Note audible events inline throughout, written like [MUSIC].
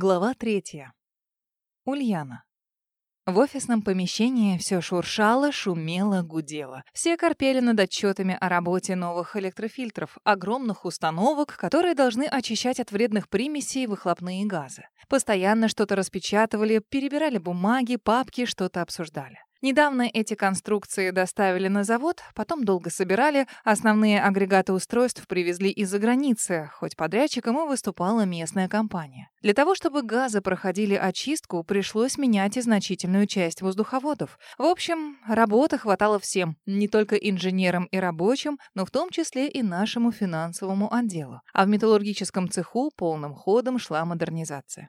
Глава третья. Ульяна. В офисном помещении все шуршало, шумело, гудело. Все корпели над отчетами о работе новых электрофильтров, огромных установок, которые должны очищать от вредных примесей выхлопные газы. Постоянно что-то распечатывали, перебирали бумаги, папки, что-то обсуждали. Недавно эти конструкции доставили на завод, потом долго собирали, основные агрегаты устройств привезли из-за границы, хоть подрядчиком и выступала местная компания. Для того, чтобы газы проходили очистку, пришлось менять и значительную часть воздуховодов. В общем, работы хватало всем, не только инженерам и рабочим, но в том числе и нашему финансовому отделу. А в металлургическом цеху полным ходом шла модернизация.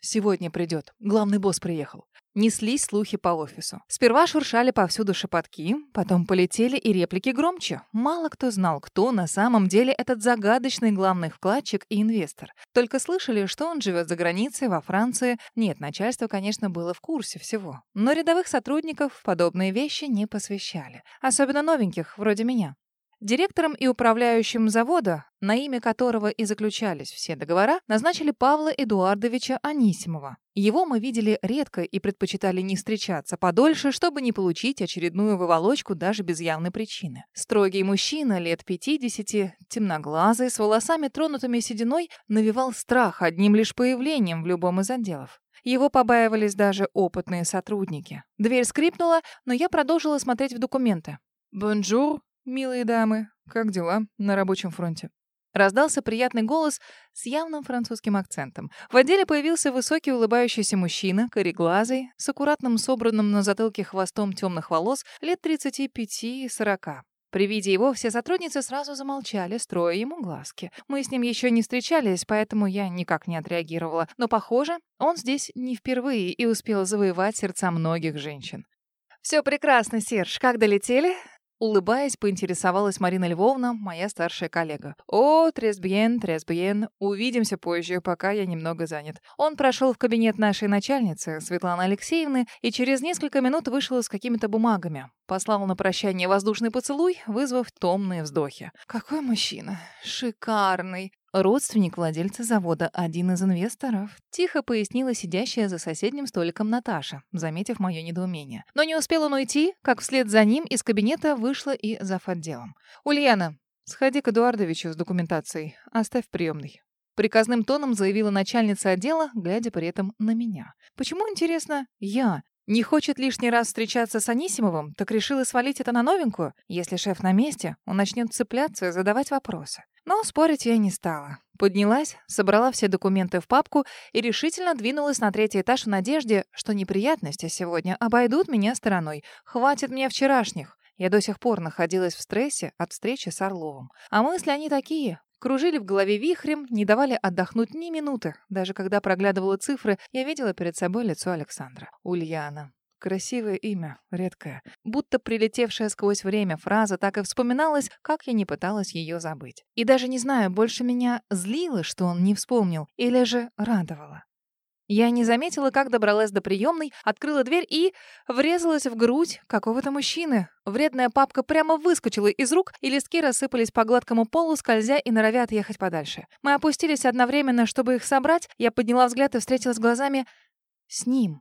Сегодня придет. Главный босс приехал. Неслись слухи по офису. Сперва шуршали повсюду шепотки, потом полетели и реплики громче. Мало кто знал, кто на самом деле этот загадочный главный вкладчик и инвестор. Только слышали, что он живет за границей, во Франции. Нет, начальство, конечно, было в курсе всего. Но рядовых сотрудников подобные вещи не посвящали. Особенно новеньких, вроде меня. Директором и управляющим завода, на имя которого и заключались все договора, назначили Павла Эдуардовича Анисимова. Его мы видели редко и предпочитали не встречаться подольше, чтобы не получить очередную выволочку даже без явной причины. Строгий мужчина лет 50, темноглазый, с волосами тронутыми сединой, навевал страх одним лишь появлением в любом из отделов. Его побаивались даже опытные сотрудники. Дверь скрипнула, но я продолжила смотреть в документы. «Bonjour, «Милые дамы, как дела на рабочем фронте?» Раздался приятный голос с явным французским акцентом. В отделе появился высокий улыбающийся мужчина, кареглазый, с аккуратным собранным на затылке хвостом темных волос, лет 35-40. При виде его все сотрудницы сразу замолчали, строя ему глазки. Мы с ним еще не встречались, поэтому я никак не отреагировала. Но, похоже, он здесь не впервые и успел завоевать сердца многих женщин. «Все прекрасно, Серж. Как долетели?» Улыбаясь, поинтересовалась Марина Львовна, моя старшая коллега. «О, тресбьен, тресбьен, увидимся позже, пока я немного занят». Он прошел в кабинет нашей начальницы, Светланы Алексеевны, и через несколько минут вышел с какими-то бумагами. Послал на прощание воздушный поцелуй, вызвав томные вздохи. «Какой мужчина! Шикарный! Родственник владельца завода, один из инвесторов. Тихо пояснила сидящая за соседним столиком Наташа, заметив мое недоумение. Но не успел он уйти, как вслед за ним из кабинета вышла и зав. отделом. «Ульяна, сходи к Эдуардовичу с документацией. Оставь приемный». Приказным тоном заявила начальница отдела, глядя при этом на меня. «Почему, интересно, я? Не хочет лишний раз встречаться с Анисимовым, так решила свалить это на новенькую? Если шеф на месте, он начнет цепляться и задавать вопросы. Но спорить я не стала. Поднялась, собрала все документы в папку и решительно двинулась на третий этаж в надежде, что неприятности сегодня обойдут меня стороной. Хватит мне вчерашних. Я до сих пор находилась в стрессе от встречи с Орловым. А мысли они такие, Кружили в голове вихрем, не давали отдохнуть ни минуты. Даже когда проглядывала цифры, я видела перед собой лицо Александра. Ульяна. Красивое имя, редкое. Будто прилетевшая сквозь время фраза так и вспоминалась, как я не пыталась ее забыть. И даже не знаю, больше меня злило, что он не вспомнил, или же радовало. Я не заметила, как добралась до приемной, открыла дверь и врезалась в грудь какого-то мужчины. Вредная папка прямо выскочила из рук, и листки рассыпались по гладкому полу, скользя и норовя отъехать подальше. Мы опустились одновременно, чтобы их собрать. Я подняла взгляд и встретилась глазами с ним.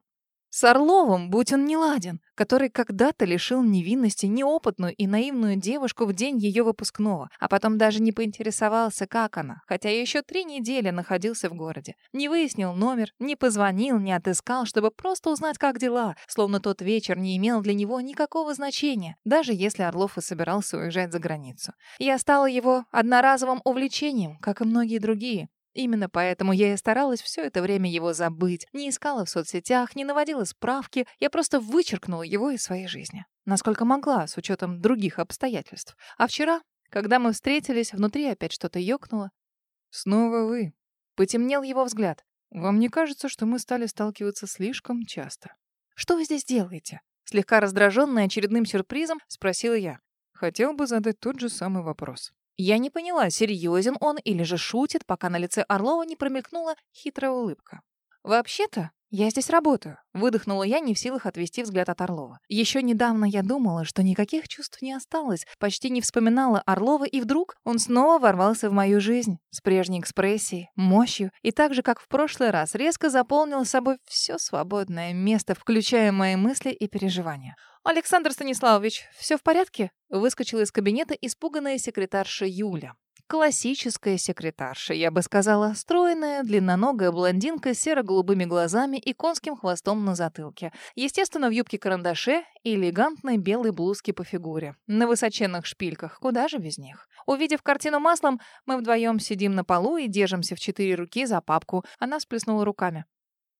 С Орловым, будь он неладен, который когда-то лишил невинности неопытную и наивную девушку в день ее выпускного, а потом даже не поинтересовался, как она, хотя еще три недели находился в городе. Не выяснил номер, не позвонил, не отыскал, чтобы просто узнать, как дела, словно тот вечер не имел для него никакого значения, даже если Орлов и собирался уезжать за границу. Я стала его одноразовым увлечением, как и многие другие. Именно поэтому я и старалась все это время его забыть. Не искала в соцсетях, не наводила справки. Я просто вычеркнула его из своей жизни. Насколько могла, с учетом других обстоятельств. А вчера, когда мы встретились, внутри опять что-то ёкнуло. «Снова вы». Потемнел его взгляд. «Вам не кажется, что мы стали сталкиваться слишком часто?» «Что вы здесь делаете?» Слегка раздраженная очередным сюрпризом, спросила я. Хотел бы задать тот же самый вопрос. Я не поняла, серьезен он или же шутит, пока на лице Орлова не промелькнула хитрая улыбка. «Вообще-то, «Я здесь работаю», — выдохнула я, не в силах отвести взгляд от Орлова. Еще недавно я думала, что никаких чувств не осталось, почти не вспоминала Орлова, и вдруг он снова ворвался в мою жизнь с прежней экспрессией, мощью, и так же, как в прошлый раз, резко заполнил собой все свободное место, включая мои мысли и переживания. «Александр Станиславович, все в порядке?» Выскочила из кабинета испуганная секретарша Юля. Классическая секретарша, я бы сказала, стройная, длинноногая блондинка с серо-голубыми глазами и конским хвостом на затылке. Естественно, в юбке-карандаше и элегантной белой блузке по фигуре. На высоченных шпильках, куда же без них. Увидев картину маслом, мы вдвоем сидим на полу и держимся в четыре руки за папку. Она сплеснула руками.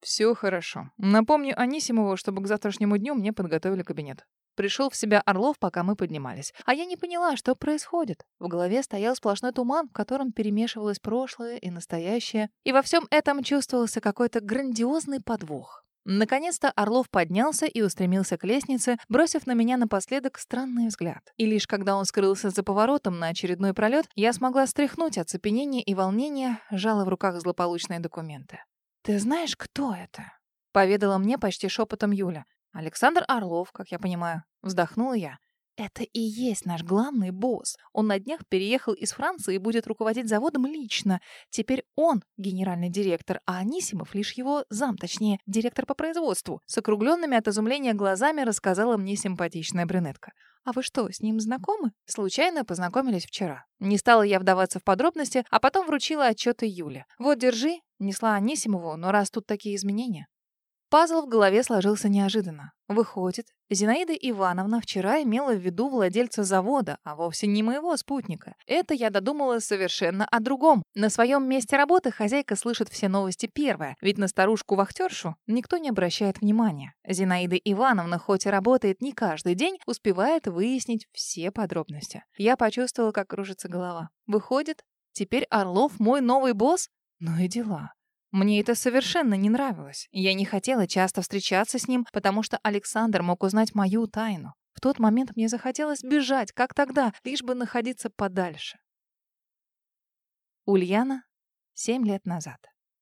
«Все хорошо. Напомню Анисимову, чтобы к завтрашнему дню мне подготовили кабинет. Пришел в себя Орлов, пока мы поднимались. А я не поняла, что происходит. В голове стоял сплошной туман, в котором перемешивалось прошлое и настоящее. И во всем этом чувствовался какой-то грандиозный подвох. Наконец-то Орлов поднялся и устремился к лестнице, бросив на меня напоследок странный взгляд. И лишь когда он скрылся за поворотом на очередной пролет, я смогла стряхнуть оцепенение и волнение, сжала в руках злополучные документы. «Ты знаешь, кто это?» — поведала мне почти шепотом Юля. Александр Орлов, как я понимаю. Вздохнула я. Это и есть наш главный босс. Он на днях переехал из Франции и будет руководить заводом лично. Теперь он генеральный директор, а Анисимов лишь его зам, точнее, директор по производству. С округленными от изумления глазами рассказала мне симпатичная брюнетка. «А вы что, с ним знакомы?» Случайно познакомились вчера. Не стала я вдаваться в подробности, а потом вручила отчеты Юле. «Вот, держи», несла Анисимову, но раз тут такие изменения. Пазл в голове сложился неожиданно. Выходит, Зинаида Ивановна вчера имела в виду владельца завода, а вовсе не моего спутника. Это я додумала совершенно о другом. На своем месте работы хозяйка слышит все новости первая, ведь на старушку-вахтершу никто не обращает внимания. Зинаида Ивановна, хоть и работает не каждый день, успевает выяснить все подробности. Я почувствовала, как кружится голова. Выходит, теперь Орлов мой новый босс? Ну и дела. Мне это совершенно не нравилось. Я не хотела часто встречаться с ним, потому что Александр мог узнать мою тайну. В тот момент мне захотелось бежать, как тогда, лишь бы находиться подальше. Ульяна. Семь лет назад.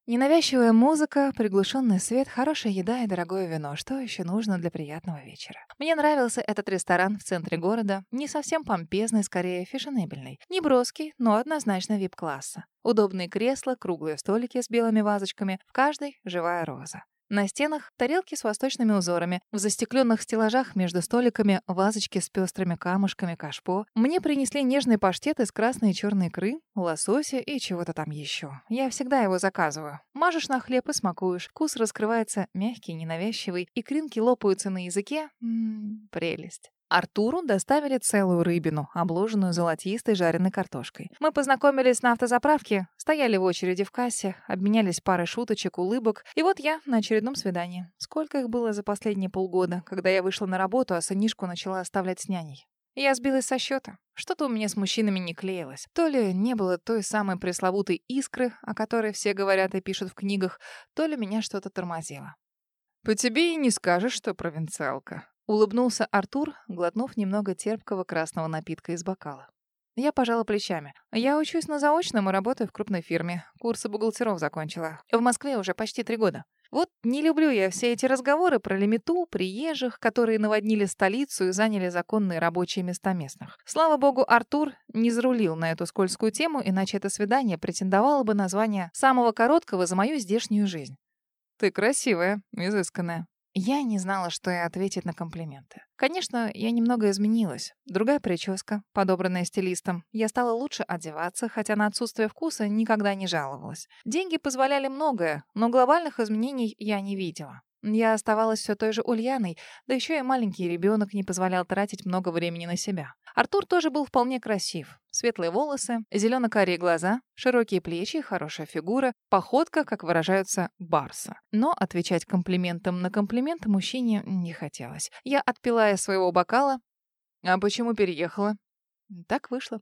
Ненавязчивая музыка, приглушенный свет, хорошая еда и дорогое вино. Что еще нужно для приятного вечера? Мне нравился этот ресторан в центре города. Не совсем помпезный, скорее фешенебельный. Не броский, но однозначно вип-класса. Удобные кресла, круглые столики с белыми вазочками, в каждой живая роза. На стенах тарелки с восточными узорами, в застекленных стеллажах между столиками вазочки с пестрыми камушками кашпо. Мне принесли нежный паштет из красной и черной икры, лосося и чего-то там еще. Я всегда его заказываю. Мажешь на хлеб и смакуешь. Вкус раскрывается мягкий, ненавязчивый, икринки лопаются на языке. Ммм, прелесть. Артуру доставили целую рыбину, обложенную золотистой жареной картошкой. Мы познакомились на автозаправке, стояли в очереди в кассе, обменялись парой шуточек, улыбок. И вот я на очередном свидании. Сколько их было за последние полгода, когда я вышла на работу, а сынишку начала оставлять с няней. Я сбилась со счета. Что-то у меня с мужчинами не клеилось. То ли не было той самой пресловутой искры, о которой все говорят и пишут в книгах, то ли меня что-то тормозило. «По тебе и не скажешь, что провинциалка», Улыбнулся Артур, глотнув немного терпкого красного напитка из бокала. Я пожала плечами. Я учусь на заочном и работаю в крупной фирме. Курсы бухгалтеров закончила. В Москве уже почти три года. Вот не люблю я все эти разговоры про лимиту, приезжих, которые наводнили столицу и заняли законные рабочие места местных. Слава богу, Артур не зарулил на эту скользкую тему, иначе это свидание претендовало бы на звание самого короткого за мою здешнюю жизнь. «Ты красивая, изысканная», я не знала, что и ответить на комплименты. Конечно, я немного изменилась. Другая прическа, подобранная стилистом. Я стала лучше одеваться, хотя на отсутствие вкуса никогда не жаловалась. Деньги позволяли многое, но глобальных изменений я не видела. Я оставалась все той же Ульяной, да еще и маленький ребенок не позволял тратить много времени на себя. Артур тоже был вполне красив. Светлые волосы, зелено-карие глаза, широкие плечи, хорошая фигура, походка, как выражаются, барса. Но отвечать комплиментом на комплимент мужчине не хотелось. Я отпила из своего бокала. «А почему переехала?» Так вышло.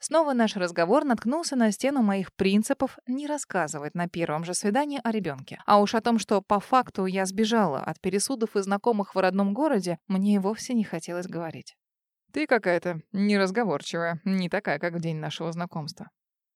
Снова наш разговор наткнулся на стену моих принципов не рассказывать на первом же свидании о ребенке. А уж о том, что по факту я сбежала от пересудов и знакомых в родном городе, мне и вовсе не хотелось говорить. «Ты какая-то неразговорчивая, не такая, как в день нашего знакомства».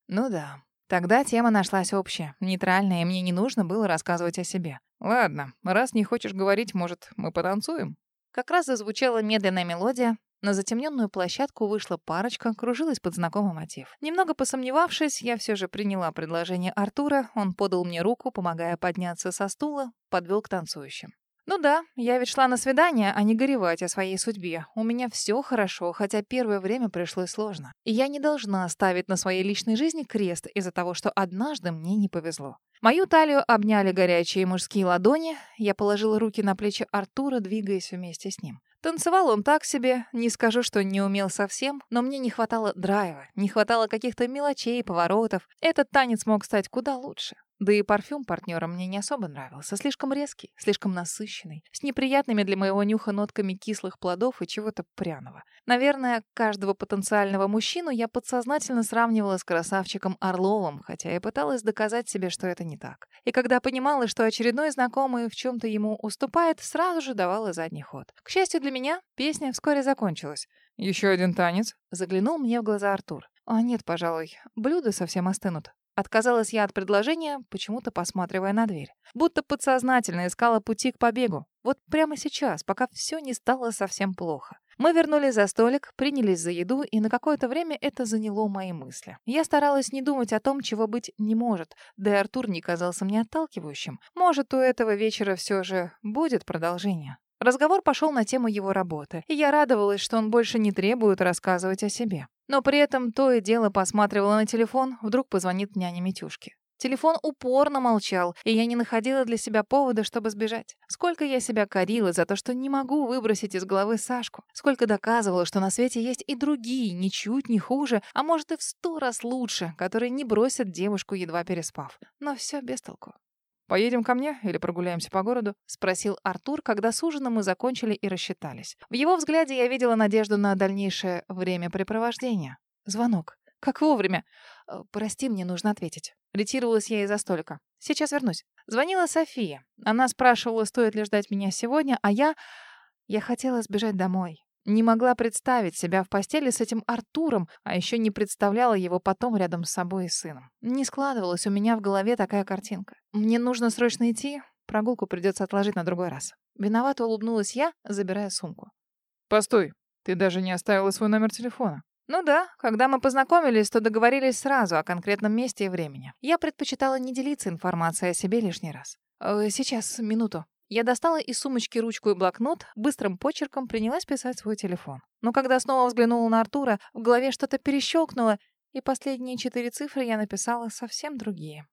«Ну да, Тогда тема нашлась общая, нейтральная, и мне не нужно было рассказывать о себе. Ладно, раз не хочешь говорить, может, мы потанцуем? Как раз зазвучала медленная мелодия, на затемненную площадку вышла парочка, кружилась под знакомый мотив. Немного посомневавшись, я все же приняла предложение Артура. Он подал мне руку, помогая подняться со стула, подвел к танцующим. Ну да, я ведь шла на свидание, а не горевать о своей судьбе. У меня все хорошо, хотя первое время пришлось сложно. И я не должна ставить на своей личной жизни крест из-за того, что однажды мне не повезло. Мою талию обняли горячие мужские ладони. Я положила руки на плечи Артура, двигаясь вместе с ним. Танцевал он так себе, не скажу, что не умел совсем, но мне не хватало драйва, не хватало каких-то мелочей, поворотов. Этот танец мог стать куда лучше. Да и парфюм партнера мне не особо нравился. Слишком резкий, слишком насыщенный, с неприятными для моего нюха нотками кислых плодов и чего-то пряного. Наверное, каждого потенциального мужчину я подсознательно сравнивала с красавчиком Орловым, хотя и пыталась доказать себе, что это не так. И когда понимала, что очередной знакомый в чем-то ему уступает, сразу же давала задний ход. К счастью для меня, песня вскоре закончилась. «Еще один танец?» — заглянул мне в глаза Артур. «А нет, пожалуй, блюда совсем остынут». Отказалась я от предложения, почему-то посматривая на дверь. Будто подсознательно искала пути к побегу. Вот прямо сейчас, пока все не стало совсем плохо. Мы вернулись за столик, принялись за еду, и на какое-то время это заняло мои мысли. Я старалась не думать о том, чего быть не может, да и Артур не казался мне отталкивающим. Может, у этого вечера все же будет продолжение. Разговор пошел на тему его работы, и я радовалась, что он больше не требует рассказывать о себе. Но при этом то и дело посматривала на телефон, вдруг позвонит няня Митюшки. Телефон упорно молчал, и я не находила для себя повода, чтобы сбежать. Сколько я себя корила за то, что не могу выбросить из головы Сашку. Сколько доказывала, что на свете есть и другие, ничуть не хуже, а может и в сто раз лучше, которые не бросят девушку, едва переспав. Но все без толку. «Поедем ко мне или прогуляемся по городу?» — спросил Артур, когда с ужином мы закончили и рассчитались. В его взгляде я видела надежду на дальнейшее времяпрепровождение. Звонок. Как вовремя. «Э, «Прости, мне нужно ответить». Ретировалась я из-за столика. «Сейчас вернусь». Звонила София. Она спрашивала, стоит ли ждать меня сегодня, а я... Я хотела сбежать домой. Не могла представить себя в постели с этим Артуром, а еще не представляла его потом рядом с собой и сыном. Не складывалась у меня в голове такая картинка. Мне нужно срочно идти, прогулку придется отложить на другой раз. Виновато улыбнулась я, забирая сумку. «Постой, ты даже не оставила свой номер телефона». Ну да, когда мы познакомились, то договорились сразу о конкретном месте и времени. Я предпочитала не делиться информацией о себе лишний раз. Э, сейчас, минуту. Я достала из сумочки ручку и блокнот, быстрым почерком принялась писать свой телефон. Но когда снова взглянула на Артура, в голове что-то перещелкнуло, и последние четыре цифры я написала совсем другие.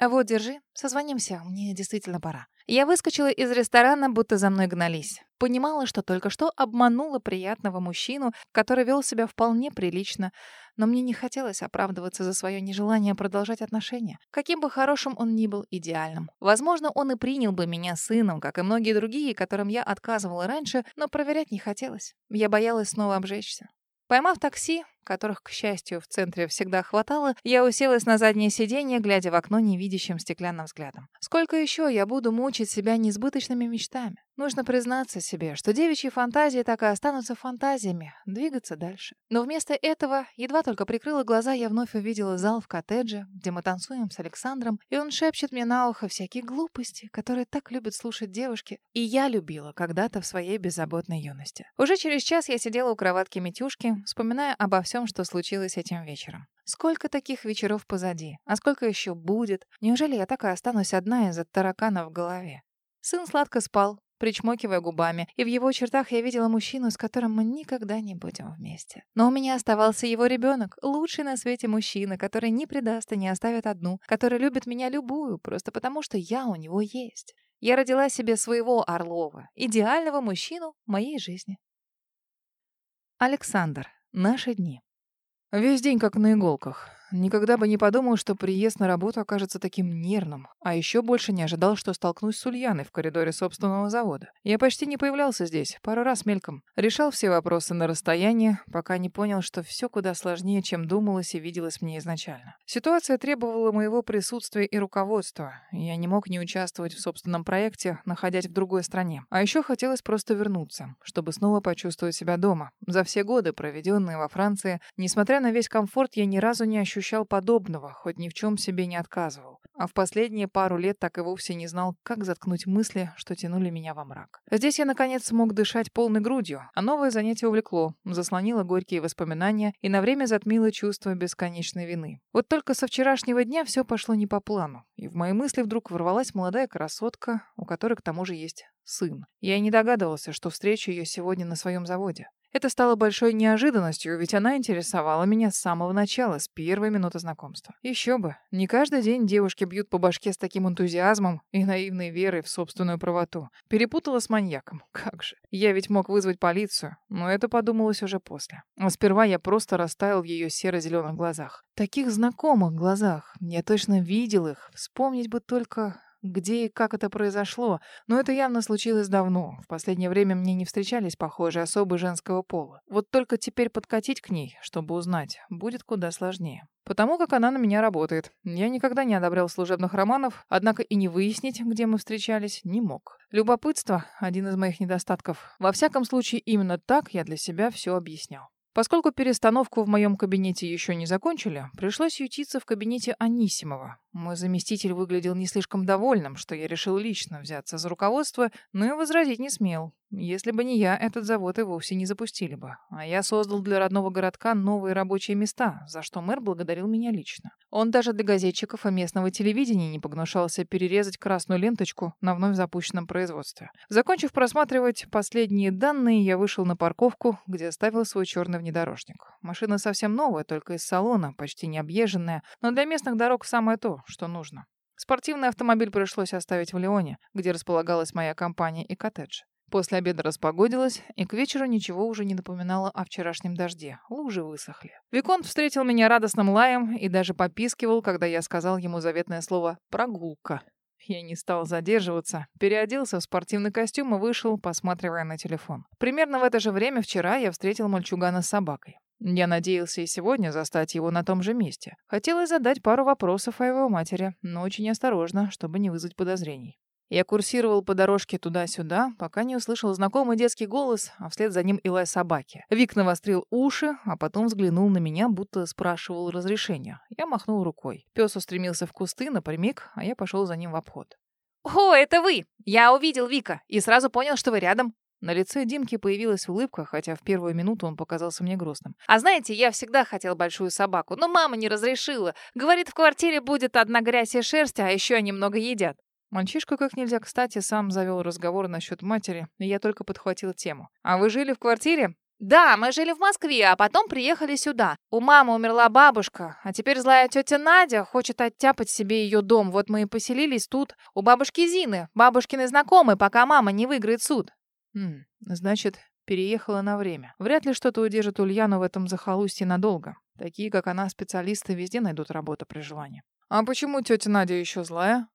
А вот, держи, созвонимся, мне действительно пора. Я выскочила из ресторана, будто за мной гнались. Понимала, что только что обманула приятного мужчину, который вел себя вполне прилично, но мне не хотелось оправдываться за свое нежелание продолжать отношения. Каким бы хорошим он ни был, идеальным. Возможно, он и принял бы меня сыном, как и многие другие, которым я отказывала раньше, но проверять не хотелось. Я боялась снова обжечься. Поймав такси, которых, к счастью, в центре всегда хватало, я уселась на заднее сиденье, глядя в окно невидящим стеклянным взглядом. Сколько еще я буду мучить себя несбыточными мечтами? Нужно признаться себе, что девичьи фантазии так и останутся фантазиями, двигаться дальше. Но вместо этого, едва только прикрыла глаза, я вновь увидела зал в коттедже, где мы танцуем с Александром, и он шепчет мне на ухо всякие глупости, которые так любят слушать девушки, и я любила когда-то в своей беззаботной юности. Уже через час я сидела у кроватки Митюшки, вспоминая обо всем, что случилось этим вечером. Сколько таких вечеров позади, а сколько еще будет? Неужели я так и останусь одна из-за таракана в голове? Сын сладко спал, причмокивая губами, и в его чертах я видела мужчину, с которым мы никогда не будем вместе. Но у меня оставался его ребенок, лучший на свете мужчина, который не предаст и не оставит одну, который любит меня любую, просто потому что я у него есть. Я родила себе своего Орлова, идеального мужчину моей жизни. Александр. Наши дни. Весь день как на иголках. Никогда бы не подумал, что приезд на работу окажется таким нервным, а еще больше не ожидал, что столкнусь с Ульяной в коридоре собственного завода. Я почти не появлялся здесь, пару раз мельком. Решал все вопросы на расстоянии, пока не понял, что все куда сложнее, чем думалось и виделось мне изначально. Ситуация требовала моего присутствия и руководства. Я не мог не участвовать в собственном проекте, находясь в другой стране. А еще хотелось просто вернуться, чтобы снова почувствовать себя дома. За все годы, проведенные во Франции, несмотря на весь комфорт, я ни разу не ощущал ощущал подобного, хоть ни в чем себе не отказывал. а в последние пару лет так и вовсе не знал, как заткнуть мысли, что тянули меня во мрак. Здесь я, наконец, смог дышать полной грудью, а новое занятие увлекло, заслонило горькие воспоминания и на время затмило чувство бесконечной вины. Вот только со вчерашнего дня все пошло не по плану, и в мои мысли вдруг ворвалась молодая красотка, у которой к тому же есть сын. Я и не догадывался, что встречу ее сегодня на своем заводе. Это стало большой неожиданностью, ведь она интересовала меня с самого начала, с первой минуты знакомства. Еще бы, не каждый день девушки бьют по башке с таким энтузиазмом и наивной верой в собственную правоту. Перепутала с маньяком. [LAUGHS] Как же. Я ведь мог вызвать полицию, но это подумалось уже после. А сперва я просто растаял в ее серо-зеленых глазах. Таких знакомых глазах. Я точно видел их. Вспомнить бы только где и как это произошло, но это явно случилось давно. В последнее время мне не встречались похожие особы женского пола. Вот только теперь подкатить к ней, чтобы узнать, будет куда сложнее. Потому как она на меня работает. Я никогда не одобрял служебных романов, однако и не выяснить, где мы встречались, не мог. Любопытство — один из моих недостатков. Во всяком случае, именно так я для себя все объяснял. Поскольку перестановку в моем кабинете еще не закончили, пришлось ютиться в кабинете Анисимова. Мой заместитель выглядел не слишком довольным, что я решил лично взяться за руководство, но и возразить не смел. Если бы не я, этот завод и вовсе не запустили бы. А я создал для родного городка новые рабочие места, за что мэр благодарил меня лично. Он даже для газетчиков и местного телевидения не погнушался перерезать красную ленточку на вновь запущенном производстве. Закончив просматривать последние данные, я вышел на парковку, где оставил свой черный внедорожник. Машина совсем новая, только из салона, почти не объезженная, но для местных дорог самое то, что нужно. Спортивный автомобиль пришлось оставить в Леоне, где располагалась моя компания и коттедж. После обеда распогодилось, и к вечеру ничего уже не напоминало о вчерашнем дожде. Лужи высохли. Виконт встретил меня радостным лаем и даже попискивал, когда я сказал ему заветное слово «прогулка». Я не стал задерживаться, переоделся в спортивный костюм и вышел, посматривая на телефон. Примерно в это же время вчера я встретил мальчугана с собакой. Я надеялся и сегодня застать его на том же месте. Хотелось задать пару вопросов о его матери, но очень осторожно, чтобы не вызвать подозрений. Я курсировал по дорожке туда-сюда, пока не услышал знакомый детский голос, а вслед за ним и лай собаки. Вик навострил уши, а потом взглянул на меня, будто спрашивал разрешения. Я махнул рукой. Пес устремился в кусты напрямик, а я пошел за ним в обход. «О, это вы! Я увидел Вика и сразу понял, что вы рядом». На лице Димки появилась улыбка, хотя в первую минуту он показался мне грустным. «А знаете, я всегда хотел большую собаку, но мама не разрешила. Говорит, в квартире будет одна грязь и шерсть, а еще они много едят». Мальчишка как нельзя кстати сам завел разговор насчет матери, и я только подхватил тему. «А вы жили в квартире?» «Да, мы жили в Москве, а потом приехали сюда. У мамы умерла бабушка, а теперь злая тетя Надя хочет оттяпать себе ее дом. Вот мы и поселились тут, у бабушки Зины, бабушкины знакомой, пока мама не выиграет суд». «Хм, значит, переехала на время. Вряд ли что-то удержит Ульяну в этом захолустье надолго. Такие, как она, специалисты везде найдут работу при желании». «А почему тетя Надя еще злая?»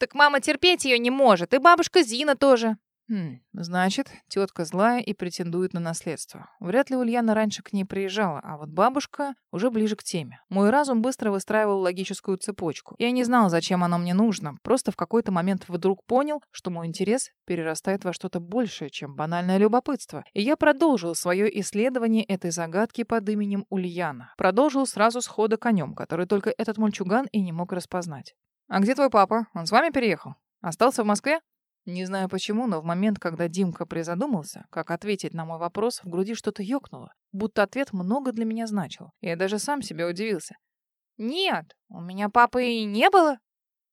Так мама терпеть ее не может, и бабушка Зина тоже. Хм, значит, тетка злая и претендует на наследство. Вряд ли Ульяна раньше к ней приезжала, а вот бабушка уже ближе к теме. Мой разум быстро выстраивал логическую цепочку. Я не знал, зачем оно мне нужно, просто в какой-то момент вдруг понял, что мой интерес перерастает во что-то большее, чем банальное любопытство. И я продолжил свое исследование этой загадки под именем Ульяна. Продолжил сразу с хода конем, который только этот мальчуган и не мог распознать. «А где твой папа? Он с вами переехал? Остался в Москве?» Не знаю почему, но в момент, когда Димка призадумался, как ответить на мой вопрос, в груди что-то ёкнуло, будто ответ много для меня значил. Я даже сам себе удивился. «Нет, у меня папы и не было».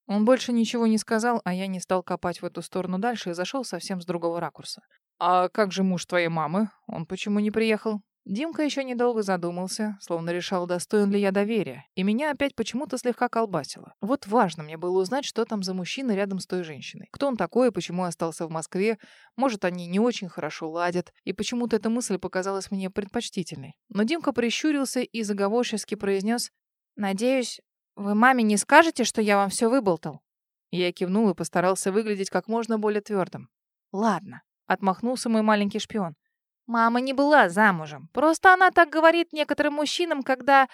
Он больше ничего не сказал, а я не стал копать в эту сторону дальше и зашел совсем с другого ракурса. «А как же муж твоей мамы? Он почему не приехал?» Димка еще недолго задумался, словно решал, достоин ли я доверия, и меня опять почему-то слегка колбасило. Вот важно мне было узнать, что там за мужчина рядом с той женщиной. Кто он такой и почему остался в Москве, может, они не очень хорошо ладят, и почему-то эта мысль показалась мне предпочтительной. Но Димка прищурился и заговорчески произнес «Надеюсь, вы маме не скажете, что я вам все выболтал?» Я кивнул и постарался выглядеть как можно более твердым. «Ладно», — отмахнулся мой маленький шпион. Мама не была замужем. Просто она так говорит некоторым мужчинам, когда...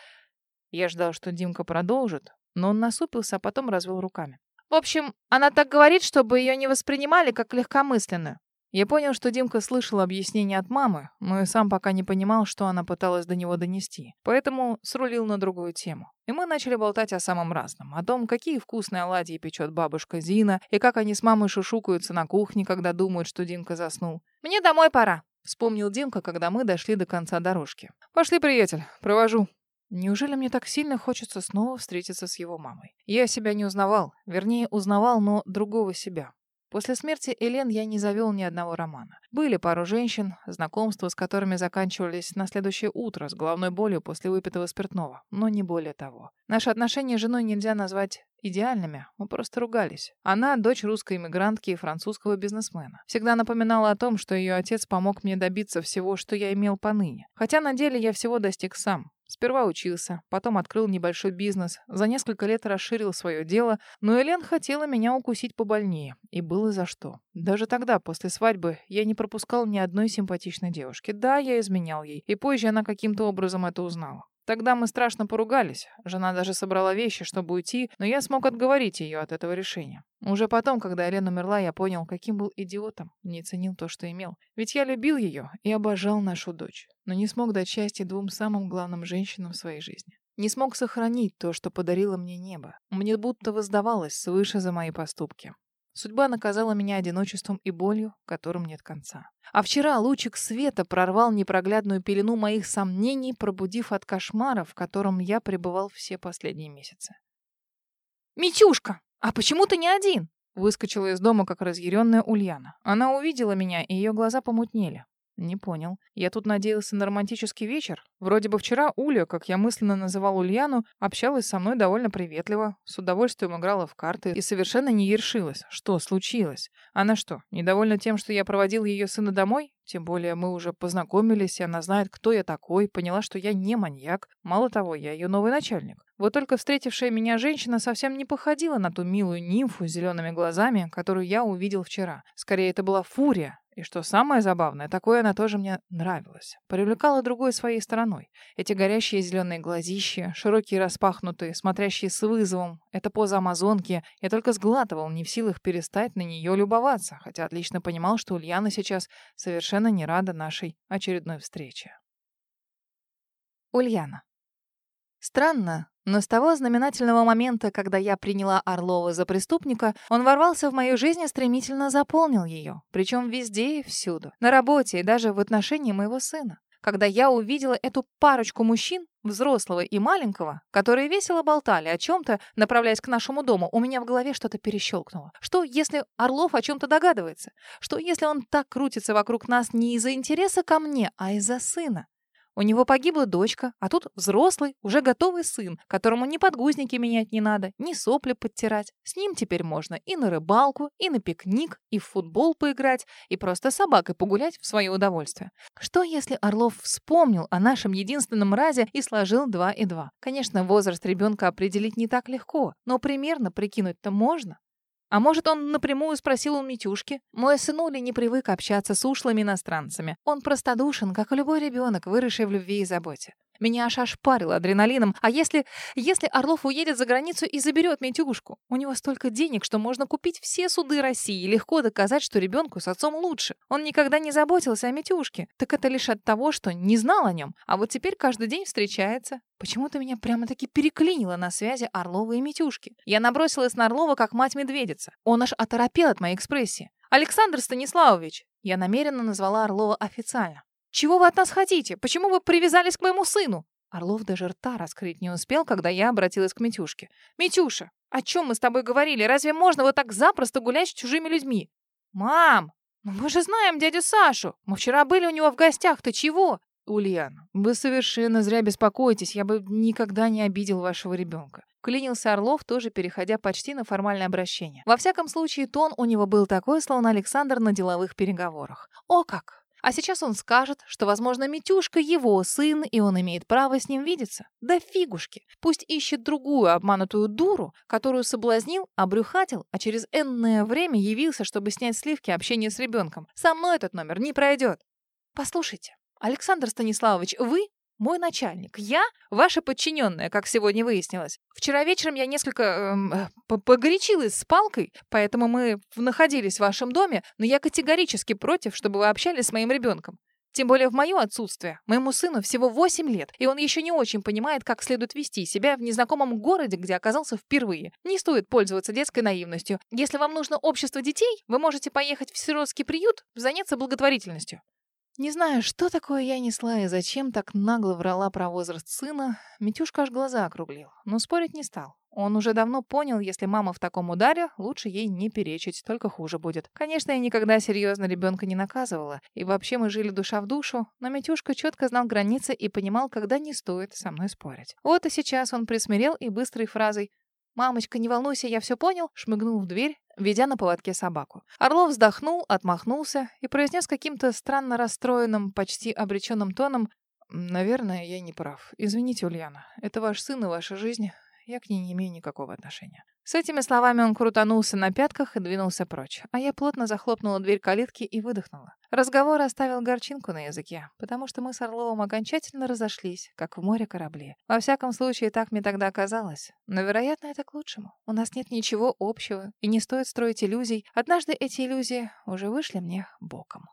Я ждал, что Димка продолжит, но он насупился, а потом развел руками. В общем, она так говорит, чтобы ее не воспринимали как легкомысленную. Я понял, что Димка слышал объяснение от мамы, но и сам пока не понимал, что она пыталась до него донести. Поэтому срулил на другую тему. И мы начали болтать о самом разном. О том, какие вкусные оладьи печет бабушка Зина, и как они с мамой шушукаются на кухне, когда думают, что Димка заснул. «Мне домой пора», — вспомнил Димка, когда мы дошли до конца дорожки. «Пошли, приятель, провожу». Неужели мне так сильно хочется снова встретиться с его мамой? Я себя не узнавал. Вернее, узнавал, но другого себя. После смерти Элен я не завел ни одного романа. Были пару женщин, знакомства с которыми заканчивались на следующее утро с головной болью после выпитого спиртного, но не более того. Наши отношения с женой нельзя назвать идеальными, мы просто ругались. Она дочь русской иммигрантки и французского бизнесмена. Всегда напоминала о том, что ее отец помог мне добиться всего, что я имел поныне. Хотя на деле я всего достиг сам. Сперва учился, потом открыл небольшой бизнес, за несколько лет расширил свое дело, но Элен хотела меня укусить побольнее, и было за что. Даже тогда, после свадьбы, я не пропускал ни одной симпатичной девушки. Да, я изменял ей, и позже она каким-то образом это узнала. Тогда мы страшно поругались. Жена даже собрала вещи, чтобы уйти, но я смог отговорить ее от этого решения. Уже потом, когда Елена умерла, я понял, каким был идиотом, не ценил то, что имел. Ведь я любил ее и обожал нашу дочь, но не смог дать счастья двум самым главным женщинам в своей жизни. Не смог сохранить то, что подарило мне небо. Мне будто воздавалось свыше за мои поступки. Судьба наказала меня одиночеством и болью, которым нет конца. А вчера лучик света прорвал непроглядную пелену моих сомнений, пробудив от кошмара, в котором я пребывал все последние месяцы. «Митюшка, а почему ты не один?» Выскочила из дома, как разъяренная Ульяна. Она увидела меня, и ее глаза помутнели. Не понял. Я тут надеялся на романтический вечер. Вроде бы вчера Уля, как я мысленно называл Ульяну, общалась со мной довольно приветливо, с удовольствием играла в карты и совершенно не ершилась. Что случилось? Она что, недовольна тем, что я проводил ее сына домой? Тем более мы уже познакомились, и она знает, кто я такой, поняла, что я не маньяк. Мало того, я ее новый начальник. Вот только встретившая меня женщина совсем не походила на ту милую нимфу с зелеными глазами, которую я увидел вчера. Скорее, это была фурия, и что самое забавное, такое она тоже мне нравилась. Привлекала другой своей стороной. Эти горящие зеленые глазища, широкие распахнутые, смотрящие с вызовом. Это поза амазонки. Я только сглатывал, не в силах перестать на нее любоваться, хотя отлично понимал, что Ульяна сейчас совершенно не рада нашей очередной встрече. Ульяна. Странно, но с того знаменательного момента, когда я приняла Орлова за преступника, он ворвался в мою жизнь и стремительно заполнил ее. Причем везде и всюду. На работе и даже в отношении моего сына. Когда я увидела эту парочку мужчин, взрослого и маленького, которые весело болтали о чем-то, направляясь к нашему дому, у меня в голове что-то перещелкнуло. Что, если Орлов о чем-то догадывается? Что, если он так крутится вокруг нас не из-за интереса ко мне, а из-за сына? У него погибла дочка, а тут взрослый, уже готовый сын, которому ни подгузники менять не надо, ни сопли подтирать. С ним теперь можно и на рыбалку, и на пикник, и в футбол поиграть, и просто собакой погулять в свое удовольствие. Что, если Орлов вспомнил о нашем единственном разе и сложил два и два? Конечно, возраст ребенка определить не так легко, но примерно прикинуть-то можно. А может, он напрямую спросил у Митюшки? Мой сынуля не привык общаться с ушлыми иностранцами. Он простодушен, как и любой ребенок, выросший в любви и заботе. Меня аж ошпарило адреналином. А если... если Орлов уедет за границу и заберет Митюшку? У него столько денег, что можно купить все суды России и легко доказать, что ребенку с отцом лучше. Он никогда не заботился о Митюшке. Так это лишь от того, что не знал о нем. А вот теперь каждый день встречается. Почему-то меня прямо-таки переклинило на связи Орлова и Митюшки. Я набросилась на Орлова, как мать-медведица. Он аж оторопел от моей экспрессии. «Александр Станиславович!» Я намеренно назвала Орлова официально. Чего вы от нас хотите? Почему вы привязались к моему сыну?» Орлов даже рта раскрыть не успел, когда я обратилась к Митюшке. «Митюша, о чем мы с тобой говорили? Разве можно вот так запросто гулять с чужими людьми?» «Мам, ну мы же знаем дядю Сашу. Мы вчера были у него в гостях. Ты чего?» «Ульян, вы совершенно зря беспокоитесь. Я бы никогда не обидел вашего ребенка». Клянился Орлов, тоже переходя почти на формальное обращение. Во всяком случае, тон у него был такой, словно Александр на деловых переговорах. «О как! А сейчас он скажет, что, возможно, Митюшка его сын, и он имеет право с ним видеться. Да фигушки. Пусть ищет другую обманутую дуру, которую соблазнил, обрюхатил, а через энное время явился, чтобы снять сливки общения с ребенком. Со мной этот номер не пройдет. Послушайте, Александр Станиславович, вы Мой начальник. Я ваша подчиненная, как сегодня выяснилось. Вчера вечером я несколько эм, э, погорячилась с палкой, поэтому мы находились в вашем доме, но я категорически против, чтобы вы общались с моим ребенком. Тем более в мое отсутствие. Моему сыну всего 8 лет, и он еще не очень понимает, как следует вести себя в незнакомом городе, где оказался впервые. Не стоит пользоваться детской наивностью. Если вам нужно общество детей, вы можете поехать в сиротский приют, заняться благотворительностью. Не знаю, что такое я несла и зачем так нагло врала про возраст сына, Митюшка аж глаза округлил, но спорить не стал. Он уже давно понял, если мама в таком ударе, лучше ей не перечить, только хуже будет. Конечно, я никогда серьезно ребенка не наказывала, и вообще мы жили душа в душу, но Митюшка четко знал границы и понимал, когда не стоит со мной спорить. Вот и сейчас он присмирел и быстрой фразой «Мамочка, не волнуйся, я все понял», шмыгнул в дверь, ведя на поводке собаку. Орлов вздохнул, отмахнулся и произнес каким-то странно расстроенным, почти обреченным тоном «Наверное, я не прав. Извините, Ульяна, это ваш сын и ваша жизнь. Я к ней не имею никакого отношения». С этими словами он крутанулся на пятках и двинулся прочь, а я плотно захлопнула дверь калитки и выдохнула. Разговор оставил горчинку на языке, потому что мы с Орловым окончательно разошлись, как в море корабли. Во всяком случае, так мне тогда казалось. Но, вероятно, это к лучшему. У нас нет ничего общего, и не стоит строить иллюзий. Однажды эти иллюзии уже вышли мне боком.